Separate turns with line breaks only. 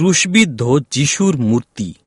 ক্রুশবিদ্ধ যিশুর মূর্তি।